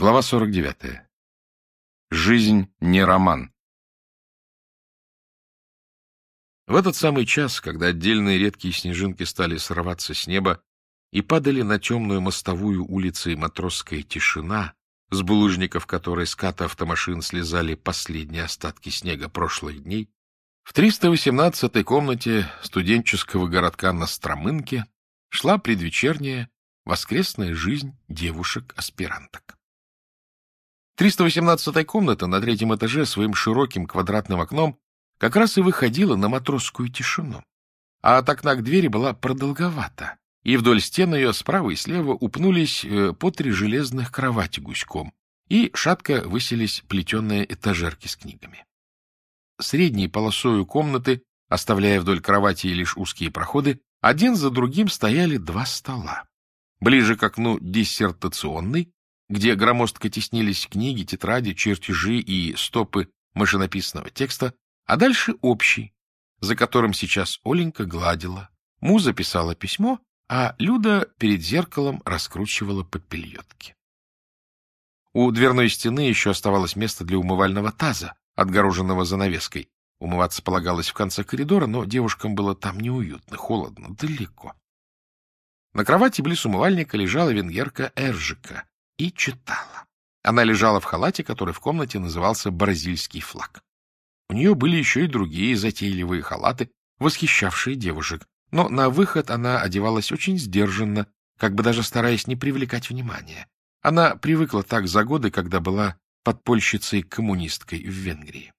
Глава 49. Жизнь не роман. В этот самый час, когда отдельные редкие снежинки стали срываться с неба и падали на темную мостовую улицы матросская тишина, с булыжников которой ската автомашин слезали последние остатки снега прошлых дней, в 318-й комнате студенческого городка на Стромынке шла предвечерняя воскресная жизнь девушек-аспиранток. 318-я комната на третьем этаже своим широким квадратным окном как раз и выходила на матросскую тишину. А от окна к двери была продолговата, и вдоль стен ее справа и слева упнулись э, по три железных кровати гуськом, и шатко высились плетеные этажерки с книгами. Средней полосою комнаты, оставляя вдоль кровати лишь узкие проходы, один за другим стояли два стола. Ближе к окну диссертационный, где громоздко теснились книги, тетради, чертежи и стопы машинописного текста, а дальше общий, за которым сейчас Оленька гладила. Муза писала письмо, а Люда перед зеркалом раскручивала попельотки. У дверной стены еще оставалось место для умывального таза, отгороженного занавеской. Умываться полагалось в конце коридора, но девушкам было там неуютно, холодно, далеко. На кровати близ умывальника лежала венгерка Эржика и читала. Она лежала в халате, который в комнате назывался «бразильский флаг». У нее были еще и другие затейливые халаты, восхищавшие девушек, но на выход она одевалась очень сдержанно, как бы даже стараясь не привлекать внимания. Она привыкла так за годы, когда была подпольщицей-коммунисткой в Венгрии.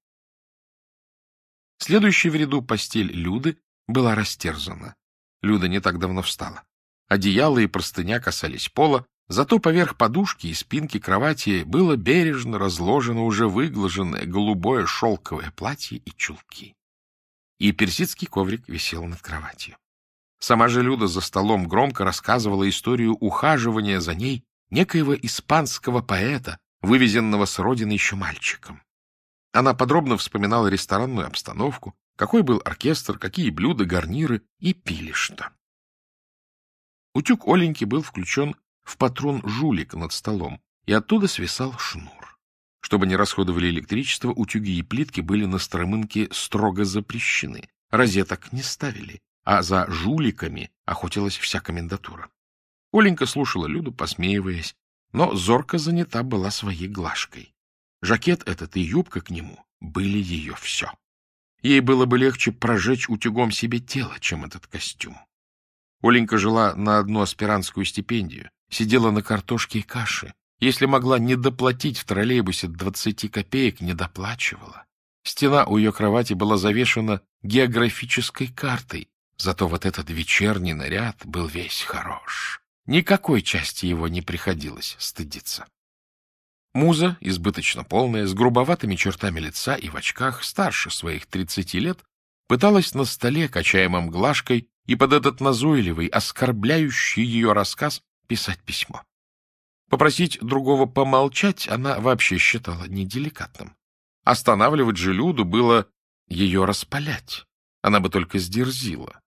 Следующая в ряду постель Люды была растерзана. Люда не так давно встала. Одеяло и простыня касались пола, зато поверх подушки и спинки кровати было бережно разложено уже выглаженное голубое шелковое платье и чулки. И персидский коврик висел над кроватью. Сама же Люда за столом громко рассказывала историю ухаживания за ней некоего испанского поэта, вывезенного с родины еще мальчиком. Она подробно вспоминала ресторанную обстановку, какой был оркестр, какие блюда, гарниры и пили что. Утюг Оленьки был включен в патрон жулика над столом, и оттуда свисал шнур. Чтобы не расходовали электричество, утюги и плитки были на Стромынке строго запрещены. Розеток не ставили, а за жуликами охотилась вся комендатура. Оленька слушала Люду, посмеиваясь, но зорко занята была своей глажкой. Жакет этот и юбка к нему были ее все. Ей было бы легче прожечь утюгом себе тело, чем этот костюм. Оленька жила на одну аспирантскую стипендию, сидела на картошке и каше. Если могла не доплатить в троллейбусе двадцати копеек, не доплачивала. Стена у ее кровати была завешена географической картой, зато вот этот вечерний наряд был весь хорош. Никакой части его не приходилось стыдиться. Муза, избыточно полная, с грубоватыми чертами лица и в очках, старше своих тридцати лет, пыталась на столе, качаемом глажкой, и под этот назойливый, оскорбляющий ее рассказ писать письмо. Попросить другого помолчать она вообще считала неделикатным. Останавливать же Люду было ее распалять. Она бы только сдерзила.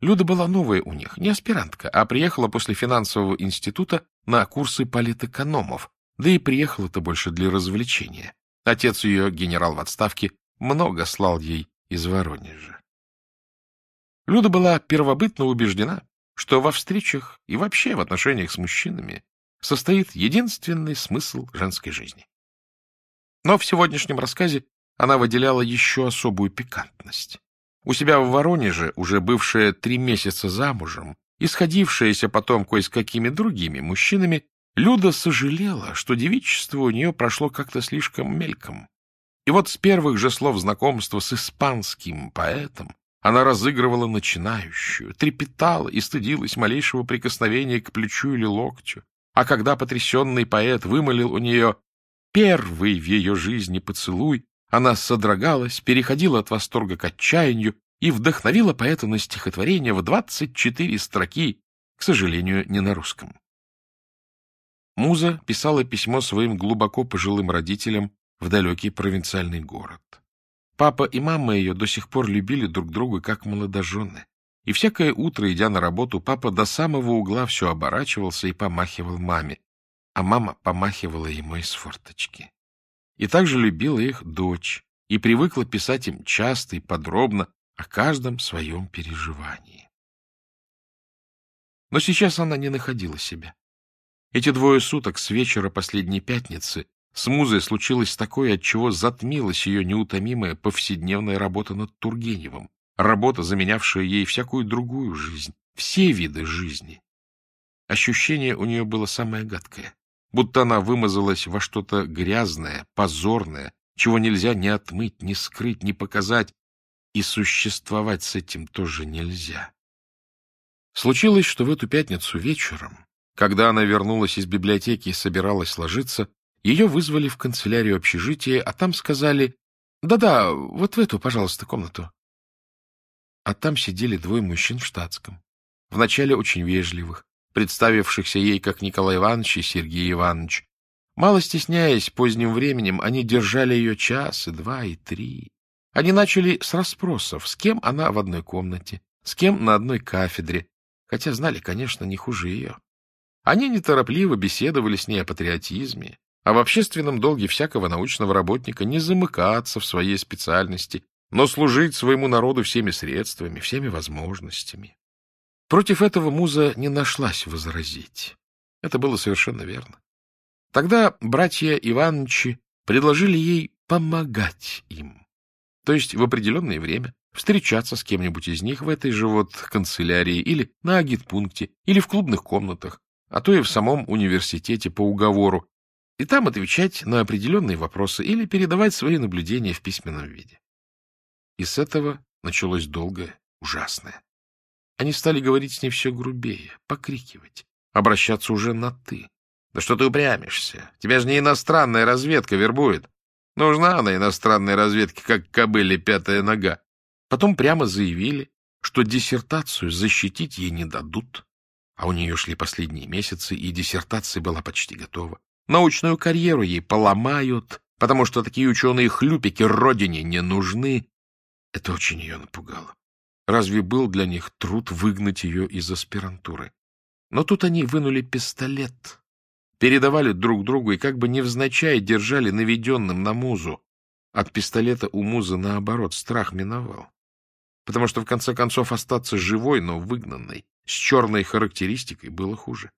Люда была новая у них, не аспирантка, а приехала после финансового института на курсы политэкономов, да и приехала-то больше для развлечения. Отец ее, генерал в отставке, много слал ей из Воронежа. Люда была первобытно убеждена, что во встречах и вообще в отношениях с мужчинами состоит единственный смысл женской жизни. Но в сегодняшнем рассказе она выделяла еще особую пикантность. У себя в Воронеже, уже бывшая три месяца замужем, исходившаяся потом кое с какими другими мужчинами, Люда сожалела, что девичество у нее прошло как-то слишком мельком. И вот с первых же слов знакомства с испанским поэтом она разыгрывала начинающую, трепетала и стыдилась малейшего прикосновения к плечу или локтю. А когда потрясенный поэт вымолил у нее первый в ее жизни поцелуй, она содрогалась, переходила от восторга к отчаянию и вдохновила поэта на стихотворение в двадцать четыре строки, к сожалению, не на русском. Муза писала письмо своим глубоко пожилым родителям в далекий провинциальный город. Папа и мама ее до сих пор любили друг друга как молодожены. И всякое утро, идя на работу, папа до самого угла все оборачивался и помахивал маме. а мама помахивала ему из форточки. И также любила их дочь и привыкла писать им часто и подробно о каждом своем переживании. Но сейчас она не находила себя. Эти двое суток с вечера последней пятницы с музой случилось такое, от чего затмилась ее неутомимая повседневная работа над Тургеневым, работа, заменявшая ей всякую другую жизнь, все виды жизни. Ощущение у нее было самое гадкое, будто она вымазалась во что-то грязное, позорное, чего нельзя ни отмыть, ни скрыть, ни показать, и существовать с этим тоже нельзя. Случилось, что в эту пятницу вечером, когда она вернулась из библиотеки и собиралась ложиться, ее вызвали в канцелярию общежития, а там сказали «Да-да, вот в эту, пожалуйста, комнату». А там сидели двое мужчин в штатском, вначале очень вежливых, представившихся ей как Николай Иванович и Сергей Иванович. Мало стесняясь поздним временем, они держали ее час, и два, и три. Они начали с расспросов, с кем она в одной комнате, с кем на одной кафедре, хотя знали, конечно, не хуже ее. Они неторопливо беседовали с ней о патриотизме, а в общественном долге всякого научного работника не замыкаться в своей специальности, но служить своему народу всеми средствами, всеми возможностями. Против этого муза не нашлась возразить. Это было совершенно верно. Тогда братья Ивановичи предложили ей помогать им то есть в определенное время встречаться с кем-нибудь из них в этой же вот канцелярии или на агитпункте, или в клубных комнатах, а то и в самом университете по уговору, и там отвечать на определенные вопросы или передавать свои наблюдения в письменном виде. И с этого началось долгое, ужасное. Они стали говорить с ней все грубее, покрикивать, обращаться уже на «ты». «Да что ты упрямишься? Тебя же не иностранная разведка вербует. Нужна она иностранной разведке, как кобыле пятая нога. Потом прямо заявили, что диссертацию защитить ей не дадут. А у нее шли последние месяцы, и диссертация была почти готова. Научную карьеру ей поломают, потому что такие ученые-хлюпики родине не нужны. Это очень ее напугало. Разве был для них труд выгнать ее из аспирантуры? Но тут они вынули пистолет передавали друг другу и как бы невзначай держали наведенным на музу. От пистолета у музы, наоборот, страх миновал. Потому что, в конце концов, остаться живой, но выгнанной, с черной характеристикой, было хуже.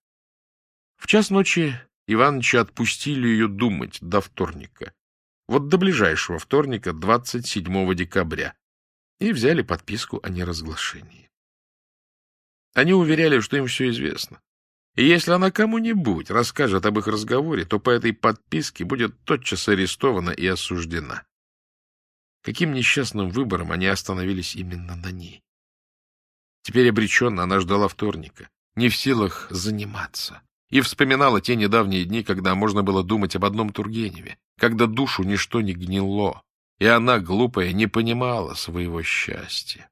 В час ночи Иваныча отпустили ее думать до вторника. Вот до ближайшего вторника, 27 декабря. И взяли подписку о неразглашении. Они уверяли, что им все известно. И если она кому-нибудь расскажет об их разговоре, то по этой подписке будет тотчас арестована и осуждена. Каким несчастным выбором они остановились именно на ней? Теперь обреченно она ждала вторника, не в силах заниматься, и вспоминала те недавние дни, когда можно было думать об одном Тургеневе, когда душу ничто не гнило, и она, глупая, не понимала своего счастья.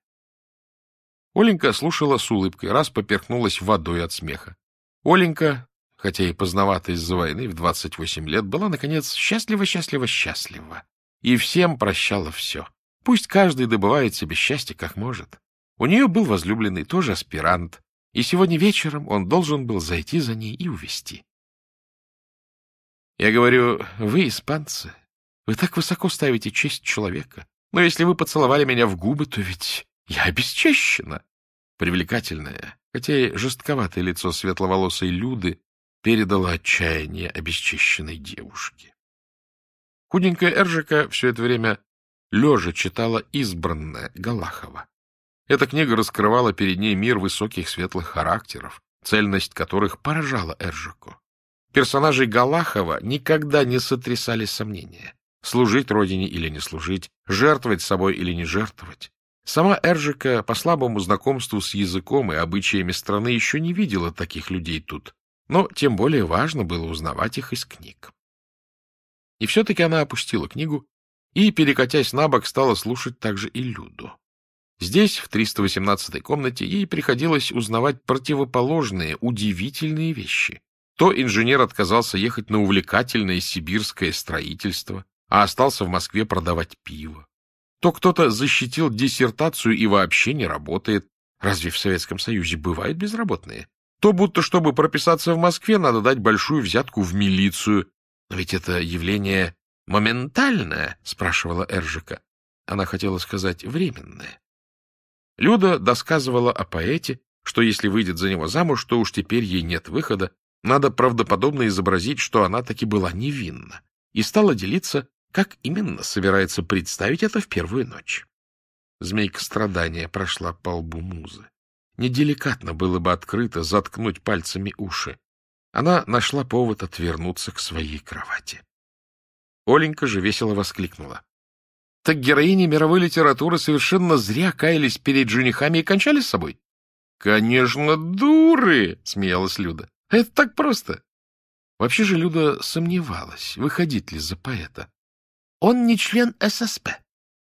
Оленька слушала с улыбкой, раз поперхнулась водой от смеха. Оленька, хотя и поздновато из-за войны, в 28 лет, была, наконец, счастлива-счастлива-счастлива. И всем прощала все. Пусть каждый добывает себе счастье как может. У нее был возлюбленный, тоже аспирант, и сегодня вечером он должен был зайти за ней и увезти. Я говорю, вы, испанцы, вы так высоко ставите честь человека. Но если вы поцеловали меня в губы, то ведь я обесчещена. Привлекательная, хотя и жестковатое лицо светловолосой Люды передало отчаяние обесчищенной девушки. Худенькая Эржика все это время лежа читала избранное Галахова. Эта книга раскрывала перед ней мир высоких светлых характеров, цельность которых поражала Эржику. Персонажей Галахова никогда не сотрясали сомнения. Служить родине или не служить, жертвовать собой или не жертвовать. Сама Эржика по слабому знакомству с языком и обычаями страны еще не видела таких людей тут, но тем более важно было узнавать их из книг. И все-таки она опустила книгу и, перекатясь на бок, стала слушать также и Люду. Здесь, в 318-й комнате, ей приходилось узнавать противоположные, удивительные вещи. То инженер отказался ехать на увлекательное сибирское строительство, а остался в Москве продавать пиво то кто-то защитил диссертацию и вообще не работает. Разве в Советском Союзе бывают безработные? то будто, чтобы прописаться в Москве, надо дать большую взятку в милицию. Но ведь это явление моментальное, — спрашивала Эржика. Она хотела сказать временное. Люда досказывала о поэте, что если выйдет за него замуж, то уж теперь ей нет выхода, надо правдоподобно изобразить, что она таки была невинна, и стала делиться, как именно собирается представить это в первую ночь. Змейка страдания прошла по лбу музы. Неделикатно было бы открыто заткнуть пальцами уши. Она нашла повод отвернуться к своей кровати. Оленька же весело воскликнула. — Так героини мировой литературы совершенно зря каялись перед женихами и кончали с собой? — Конечно, дуры! — смеялась Люда. — Это так просто. Вообще же Люда сомневалась, выходить ли за поэта. Он не член ССП,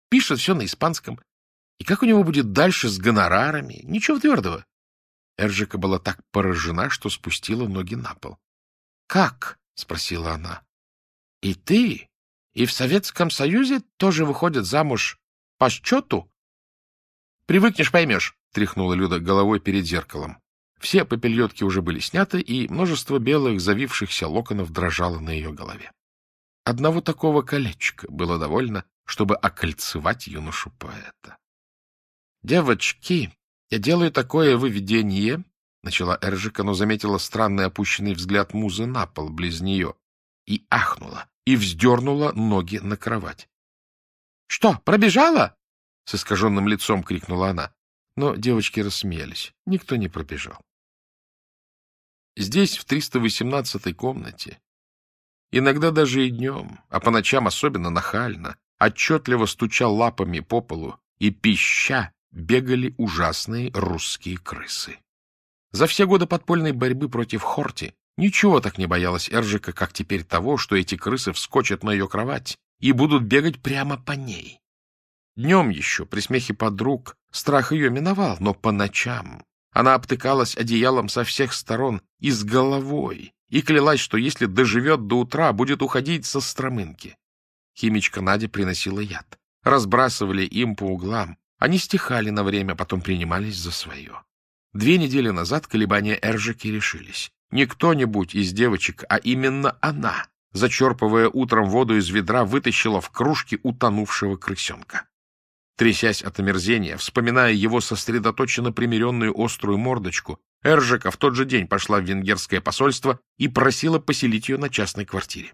пишет все на испанском, и как у него будет дальше с гонорарами? Ничего твердого. Эржика была так поражена, что спустила ноги на пол. — Как? — спросила она. — И ты? И в Советском Союзе тоже выходят замуж по счету? — Привыкнешь, поймешь, — тряхнула Люда головой перед зеркалом. Все попельотки уже были сняты, и множество белых завившихся локонов дрожало на ее голове. Одного такого колечка было довольно, чтобы окольцевать юношу поэта. «Девочки, я делаю такое выведение», — начала Эржика, но заметила странный опущенный взгляд музы на пол близ нее и ахнула, и вздернула ноги на кровать. «Что, пробежала?» — с искаженным лицом крикнула она. Но девочки рассмеялись. Никто не пробежал. Здесь, в 318-й комнате, иногда даже и днем, а по ночам особенно нахально, отчетливо стучал лапами по полу и, пища, бегали ужасные русские крысы. За все годы подпольной борьбы против Хорти ничего так не боялась Эржика, как теперь того, что эти крысы вскочат на ее кровать и будут бегать прямо по ней. Днем еще, при смехе подруг, страх ее миновал, но по ночам она обтыкалась одеялом со всех сторон и с головой, и клялась, что если доживет до утра, будет уходить со стромынки. Химичка Надя приносила яд. Разбрасывали им по углам, они стихали на время, потом принимались за свое. Две недели назад колебания Эржики решились. Не кто-нибудь из девочек, а именно она, зачерпывая утром воду из ведра, вытащила в кружке утонувшего крысенка. Трясясь от омерзения, вспоминая его сосредоточенно примиренную острую мордочку, Эржика в тот же день пошла в венгерское посольство и просила поселить ее на частной квартире.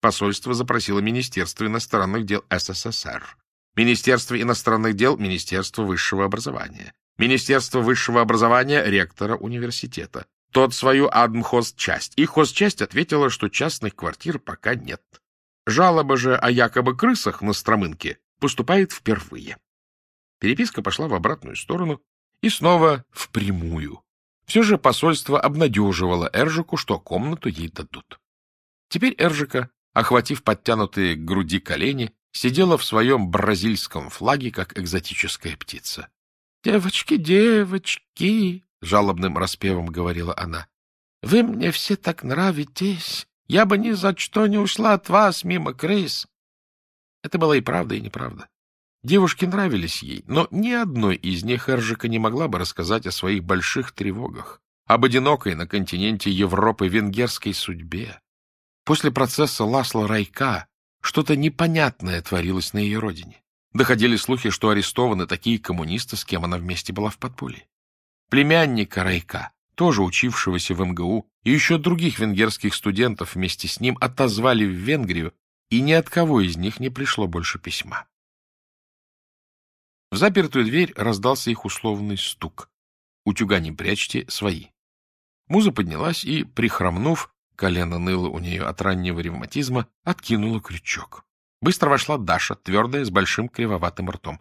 Посольство запросило Министерство иностранных дел СССР. Министерство иностранных дел — Министерство высшего образования. Министерство высшего образования — ректора университета. Тот свою адмхозчасть. И хозчасть ответила, что частных квартир пока нет. Жалоба же о якобы крысах на Стромынке поступает впервые. Переписка пошла в обратную сторону и снова в прямую. Все же посольство обнадеживало Эржику, что комнату ей дадут. Теперь Эржика, охватив подтянутые к груди колени, сидела в своем бразильском флаге, как экзотическая птица. — Девочки, девочки, — жалобным распевом говорила она, — вы мне все так нравитесь. Я бы ни за что не ушла от вас мимо крыс. Это была и правда, и неправда. Девушки нравились ей, но ни одной из них Эржика не могла бы рассказать о своих больших тревогах, об одинокой на континенте Европы венгерской судьбе. После процесса Ласла Райка что-то непонятное творилось на ее родине. Доходили слухи, что арестованы такие коммунисты, с кем она вместе была в подполье. Племянника Райка, тоже учившегося в МГУ, и еще других венгерских студентов вместе с ним отозвали в Венгрию, и ни от кого из них не пришло больше письма. В запертую дверь раздался их условный стук. «Утюга не прячьте, свои». Муза поднялась и, прихромнув, Колено ныло у нее от раннего ревматизма, откинула крючок. Быстро вошла Даша, твердая, с большим кривоватым ртом.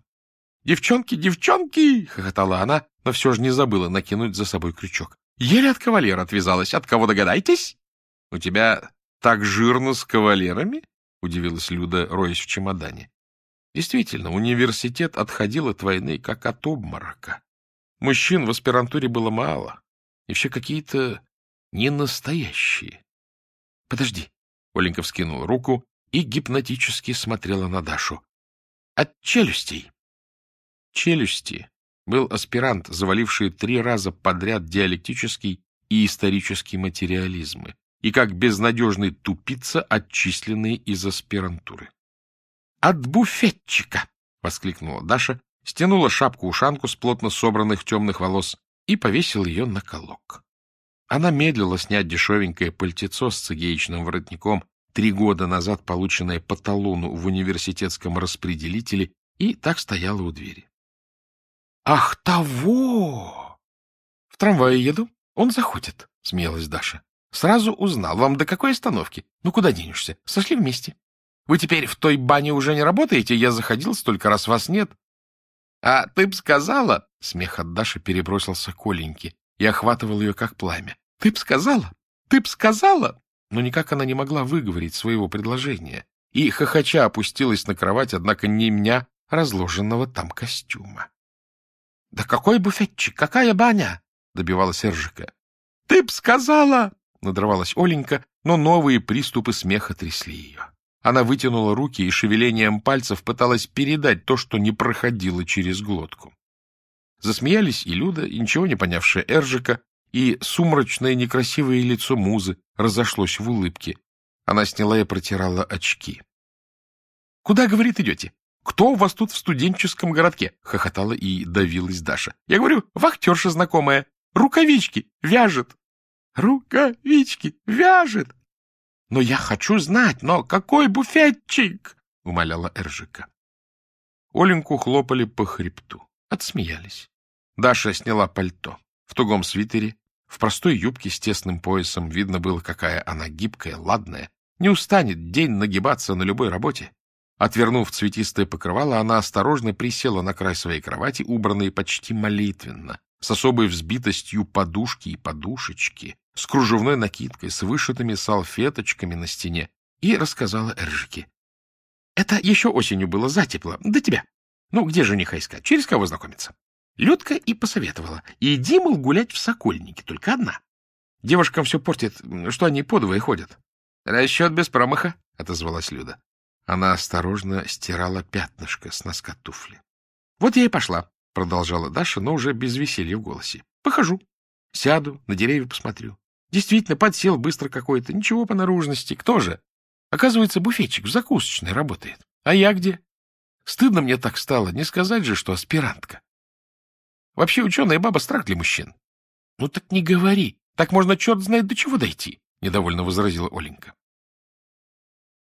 «Девчонки, девчонки!» — хохотала она, но все же не забыла накинуть за собой крючок. «Еле от кавалера отвязалась. От кого догадайтесь?» «У тебя так жирно с кавалерами?» — удивилась Люда, роясь в чемодане. Действительно, университет отходил от войны, как от обморока. Мужчин в аспирантуре было мало, и все какие-то ненастоящие. — Подожди. Оленька вскинула руку и гипнотически смотрела на Дашу. — От челюстей. Челюсти был аспирант, заваливший три раза подряд диалектический и исторический материализмы, и как безнадежный тупица, отчисленный из аспирантуры. «От буфетчика!» — воскликнула Даша, стянула шапку-ушанку с плотно собранных темных волос и повесила ее на колок. Она медлила снять дешевенькое пальтецо с цигеечным воротником, три года назад полученное по талону в университетском распределителе, и так стояла у двери. — Ах, того! — В трамвае еду, он заходит, — смеялась Даша. — Сразу узнал. Вам до какой остановки? Ну, куда денешься? Сошли вместе. Вы теперь в той бане уже не работаете? Я заходил столько раз, вас нет. — А ты б сказала... — смех от Даши перебросился к Оленьке и охватывал ее, как пламя. — Ты б сказала? Ты б сказала? Но никак она не могла выговорить своего предложения и, хохоча, опустилась на кровать, однако не меня, разложенного там костюма. — Да какой буфетчик, какая баня! — добивалась Эржика. — Ты б сказала! — надрывалась Оленька, но новые приступы смеха трясли ее. Она вытянула руки и шевелением пальцев пыталась передать то, что не проходило через глотку. Засмеялись и Люда, и ничего не понявшая Эржика, и сумрачное некрасивое лицо музы разошлось в улыбке. Она сняла и протирала очки. — Куда, говорит, идете? Кто у вас тут в студенческом городке? — хохотала и давилась Даша. — Я говорю, вахтерша знакомая. Рукавички вяжет. — Рукавички вяжет. — Но я хочу знать, но какой буфетчик? — умоляла Эржика. Оленьку хлопали по хребту. Отсмеялись. Даша сняла пальто. В тугом свитере, в простой юбке с тесным поясом видно было, какая она гибкая, ладная. Не устанет день нагибаться на любой работе. Отвернув цветистое покрывало, она осторожно присела на край своей кровати, убранной почти молитвенно, с особой взбитостью подушки и подушечки, с кружевной накидкой, с вышитыми салфеточками на стене, и рассказала Эржике. — Это еще осенью было затепло. До тебя. Ну, где жениха искать? Через кого знакомиться? Людка и посоветовала. Иди, мол, гулять в Сокольнике, только одна. Девушкам все портит, что они подвое ходят. — Расчет без промаха, — отозвалась Люда. Она осторожно стирала пятнышко с носка туфли. — Вот я и пошла, — продолжала Даша, но уже без веселья в голосе. — Похожу. Сяду, на деревья посмотрю. Действительно, подсел быстро какой-то. Ничего по наружности. Кто же? Оказывается, буфетчик в закусочной работает. А я где? Стыдно мне так стало. Не сказать же, что аспирантка. Вообще ученая баба страх для мужчин. — Ну так не говори. Так можно черт знает до чего дойти, — недовольно возразила Оленька.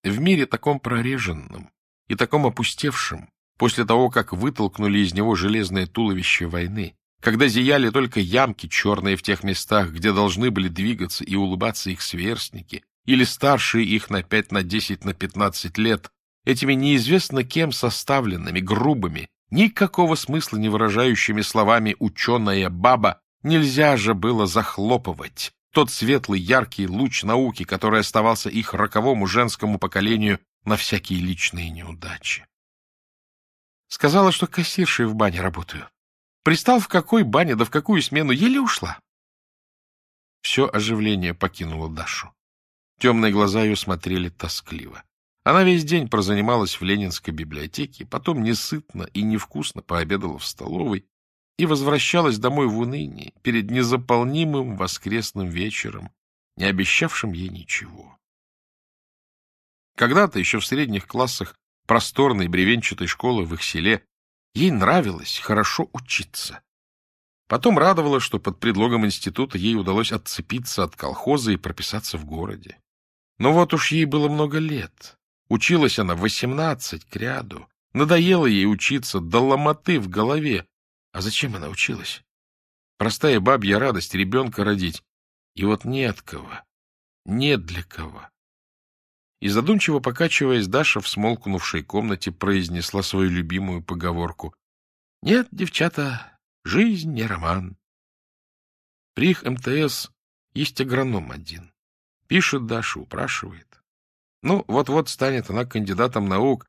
В мире таком прореженном и таком опустевшем, после того, как вытолкнули из него железное туловище войны, когда зияли только ямки черные в тех местах, где должны были двигаться и улыбаться их сверстники, или старшие их на пять, на десять, на пятнадцать лет, этими неизвестно кем составленными, грубыми, никакого смысла не выражающими словами «ученая баба», нельзя же было захлопывать, тот светлый, яркий луч науки, который оставался их роковому женскому поколению на всякие личные неудачи. Сказала, что кассиршей в бане работаю. Пристал в какой бане, да в какую смену, еле ушла. Все оживление покинуло Дашу. Темные глаза ее смотрели тоскливо. Она весь день прозанималась в Ленинской библиотеке, потом несытно и невкусно пообедала в столовой, и возвращалась домой в унынии перед незаполнимым воскресным вечером, не обещавшим ей ничего. Когда-то еще в средних классах просторной бревенчатой школы в их селе ей нравилось хорошо учиться. Потом радовало, что под предлогом института ей удалось отцепиться от колхоза и прописаться в городе. Но вот уж ей было много лет. Училась она восемнадцать к ряду. Надоело ей учиться до ломоты в голове, а зачем она училась? Простая бабья радость ребенка родить. И вот нет кого. Нет для кого. И задумчиво покачиваясь, Даша в смолкнувшей комнате произнесла свою любимую поговорку. «Нет, девчата, жизнь не роман». При их МТС есть агроном один. Пишет Даша, упрашивает. Ну, вот-вот станет она кандидатом наук,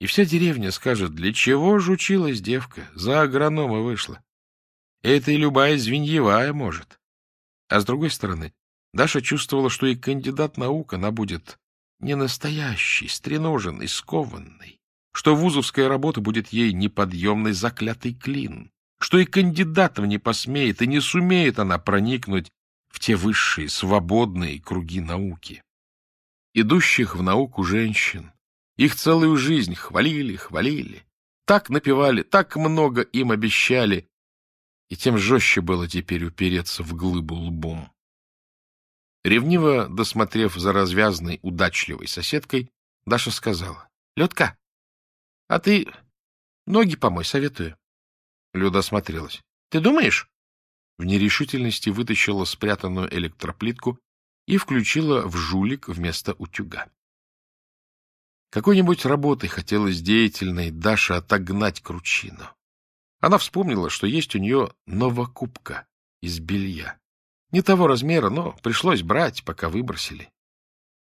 и вся деревня скажет, для чего ж училась девка, за агронома вышла. Это и любая звеньевая может. А с другой стороны, Даша чувствовала, что и кандидат наук она будет не настоящий, стреноженный, скованный, что вузовская работа будет ей неподъемный заклятый клин, что и кандидатом не посмеет, и не сумеет она проникнуть в те высшие, свободные круги науки. Идущих в науку женщин, их целую жизнь хвалили, хвалили, так напевали, так много им обещали, и тем жестче было теперь упереться в глыбу лбом. Ревниво досмотрев за развязной, удачливой соседкой, Даша сказала, — Людка, а ты ноги помой, советую. Люда осмотрелась. — Ты думаешь? В нерешительности вытащила спрятанную электроплитку и включила в жулик вместо утюга. Какой-нибудь работой хотелось деятельной Даше отогнать кручину. Она вспомнила, что есть у нее новокупка из белья. Не того размера, но пришлось брать, пока выбросили.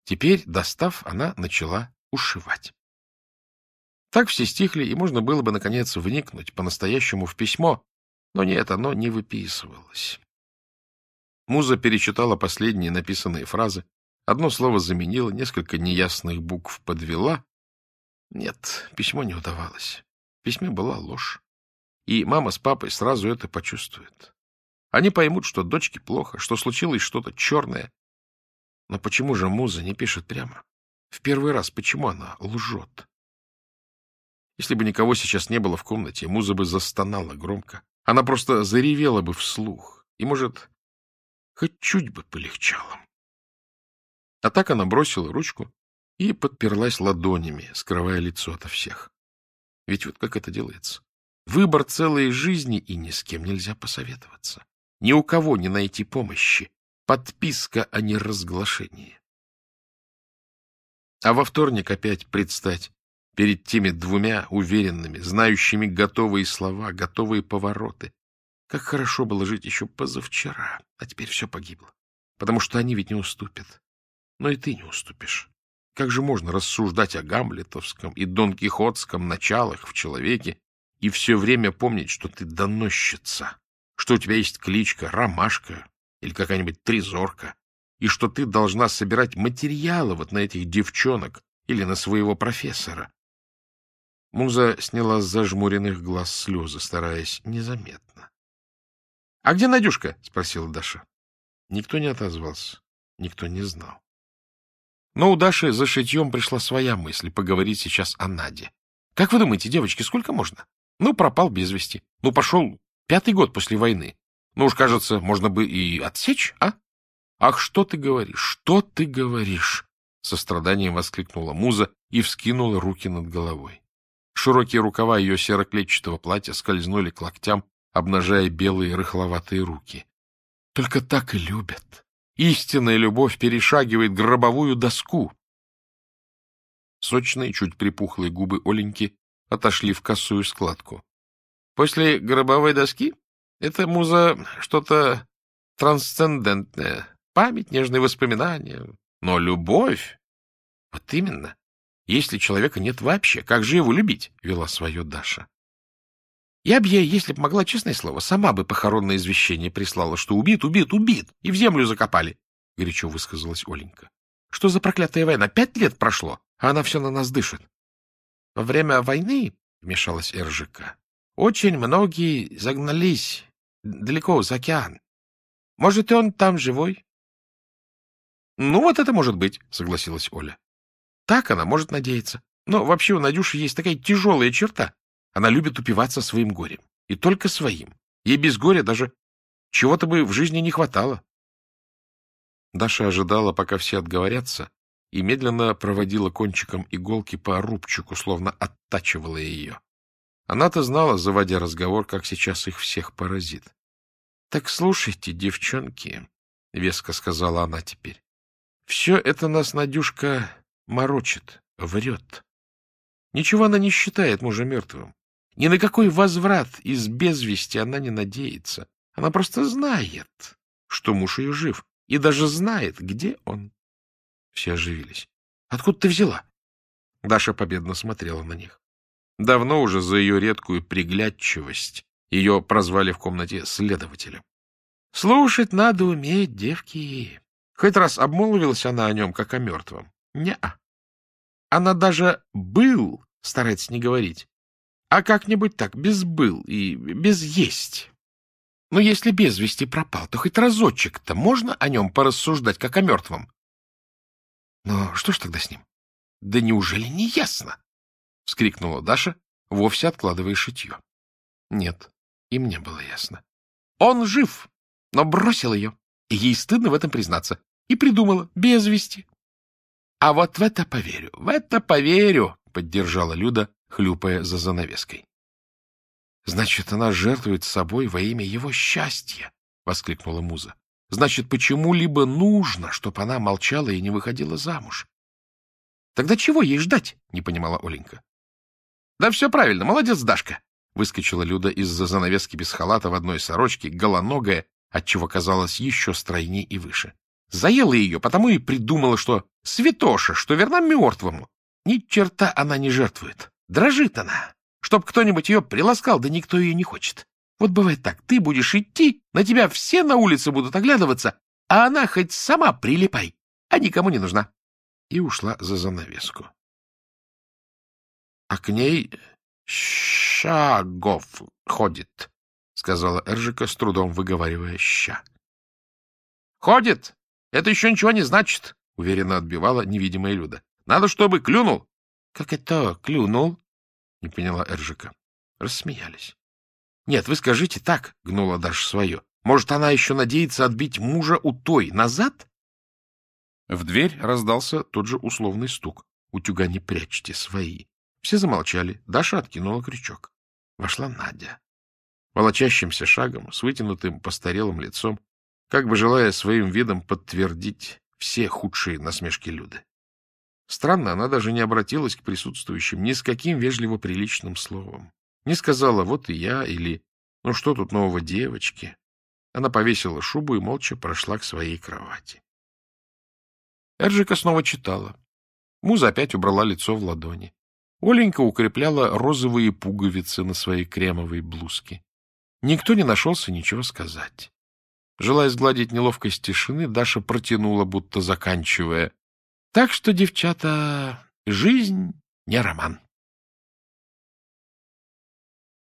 Теперь, достав, она начала ушивать. Так все стихли, и можно было бы, наконец, вникнуть по-настоящему в письмо, но нет, оно не выписывалось. Муза перечитала последние написанные фразы, одно слово заменила, несколько неясных букв подвела. Нет, письмо не удавалось. В письме была ложь. И мама с папой сразу это почувствуют. Они поймут, что дочке плохо, что случилось что-то черное. Но почему же Муза не пишет прямо? В первый раз почему она лжет? Если бы никого сейчас не было в комнате, Муза бы застонала громко. Она просто заревела бы вслух. И, может, хоть чуть бы полегчало. А так она бросила ручку и подперлась ладонями, скрывая лицо ото всех. Ведь вот как это делается. Выбор целой жизни, и ни с кем нельзя посоветоваться. Ни у кого не найти помощи. Подписка, а не разглашение. А во вторник опять предстать перед теми двумя уверенными, знающими готовые слова, готовые повороты. Как хорошо было жить еще позавчера, а теперь все погибло. Потому что они ведь не уступят. Но и ты не уступишь. Как же можно рассуждать о гамлетовском и дон Кихотском началах в человеке и все время помнить, что ты доносчица, что у тебя есть кличка Ромашка или какая-нибудь Трезорка, и что ты должна собирать материалы вот на этих девчонок или на своего профессора. Муза сняла с зажмуренных глаз слезы, стараясь незаметно. — А где Надюшка? — спросила Даша. Никто не отозвался, никто не знал. Но у Даши за шитьем пришла своя мысль поговорить сейчас о Наде. — Как вы думаете, девочки, сколько можно? Ну, пропал без вести. Ну, пошел Пятый год после войны. Ну уж, кажется, можно бы и отсечь, а? Ах, что ты говоришь, что ты говоришь? Со страданием воскликнула муза и вскинула руки над головой. Широкие рукава ее серо-клетчатого платья скользнули к локтям, обнажая белые рыхловатые руки. Только так и любят. Истинная любовь перешагивает гробовую доску. Сочные, чуть припухлые губы Оленьки отошли в косую складку. После гробовой доски это муза что-то трансцендентное, память, нежные воспоминания. Но любовь... Вот именно. Если человека нет вообще, как же его любить? — вела свое Даша. Я б ей, если б могла, честное слово, сама бы похоронное извещение прислала, что убит, убит, убит, и в землю закопали, — горячо высказалась Оленька. Что за проклятая война? Пять лет прошло, а она все на нас дышит. Во время войны, — вмешалась РЖК, очень многие загнались далеко за океан. Может, и он там живой? — Ну, вот это может быть, — согласилась Оля. — Так она может надеяться. Но вообще у Надюши есть такая тяжелая черта. Она любит упиваться своим горем. И только своим. Ей без горя даже чего-то бы в жизни не хватало. Даша ожидала, пока все отговорятся, и медленно проводила кончиком иголки по рубчику, словно оттачивала ее. Она-то знала, заводя разговор, как сейчас их всех поразит. — Так слушайте, девчонки, — веско сказала она теперь, — все это нас, Надюшка, морочит, врет. Ничего она не считает мужа мертвым. Ни на какой возврат из безвести она не надеется. Она просто знает, что муж ее жив, и даже знает, где он. Все оживились. — Откуда ты взяла? Даша победно смотрела на них. Давно уже за ее редкую приглядчивость ее прозвали в комнате следователем. Слушать надо уметь, девки. Хоть раз обмолвилась она о нем, как о мертвом. Не-а. Она даже «был» старается не говорить, а как-нибудь так, без «был» и без «есть». Но если без вести пропал, то хоть разочек-то можно о нем порассуждать, как о мертвом? Но что ж тогда с ним? Да неужели не ясно? — вскрикнула Даша, вовсе откладывая шитье. Нет, им не было ясно. Он жив, но бросил ее. И ей стыдно в этом признаться. И придумала, без вести. — А вот в это поверю, в это поверю, — поддержала Люда, хлюпая за занавеской. — Значит, она жертвует собой во имя его счастья, — воскликнула Муза. — Значит, почему-либо нужно, чтобы она молчала и не выходила замуж. — Тогда чего ей ждать? — не понимала Оленька. — Да все правильно, молодец, Дашка! — выскочила Люда из-за занавески без халата в одной сорочке, голоногая, отчего казалась еще стройней и выше. Заела ее, потому и придумала, что святоша, что верна мертвому. Ни черта она не жертвует. Дрожит она. Чтоб кто-нибудь ее приласкал, да никто ее не хочет. Вот бывает так, ты будешь идти, на тебя все на улице будут оглядываться, а она хоть сама прилипай, а никому не нужна. И ушла за занавеску. А к ней Щагов ходит, — сказала Эржика, с трудом выговаривая «ща». — Ходит! Это еще ничего не значит, — уверенно отбивала невидимая Люда. — Надо, чтобы клюнул. — Как это клюнул? — не поняла Эржика. Рассмеялись. — Нет, вы скажите так, — гнула Даша свое. — Может, она еще надеется отбить мужа у той назад? В дверь раздался тот же условный стук. Утюга не прячьте свои. Все замолчали. Даша откинула крючок. Вошла Надя. Волочащимся шагом, с вытянутым постарелым лицом, как бы желая своим видом подтвердить все худшие насмешки Люды. Странно, она даже не обратилась к присутствующим ни с каким вежливо-приличным словом. Не сказала «вот и я» или «ну что тут нового девочки». Она повесила шубу и молча прошла к своей кровати. Эржика снова читала. Муза опять убрала лицо в ладони. Оленька укрепляла розовые пуговицы на своей кремовой блузке. Никто не нашелся ничего сказать. Желая сгладить неловкость тишины, Даша протянула, будто заканчивая. Так что, девчата, жизнь не роман.